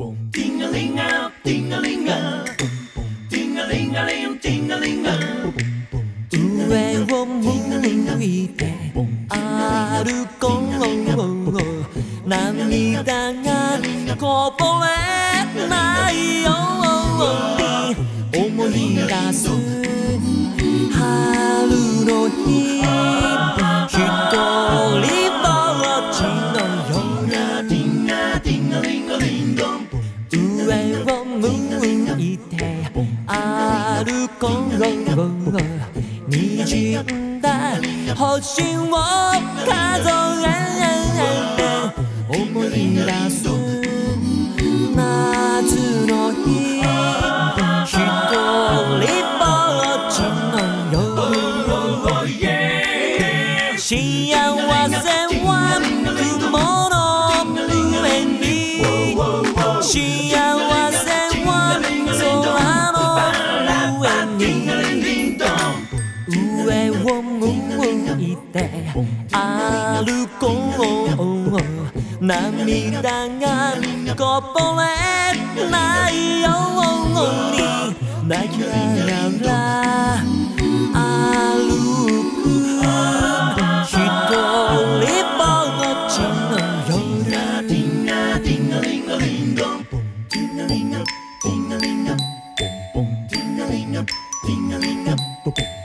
ボンティンガリンガンガリンガンンンガリンガリンンガリンガ上を向いて歩こう涙がこぼれないように思い出す歩こう滲んだ星を数え思い出す夏の日。一人ぼっちの夜幸せは雲の上に上を向いて歩こう涙がこぼれないように泣きながら歩く一人ぼっちの夜思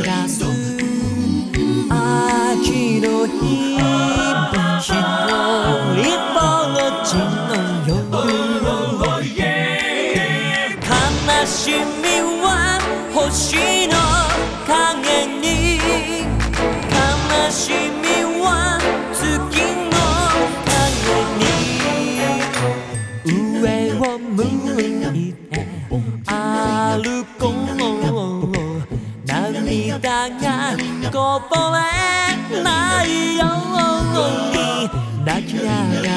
い出す秋の日一人ぼっちの夜悲しみは星の影に悲しみは月の影に上を向いて歩こう涙がこぼれないように泣きながら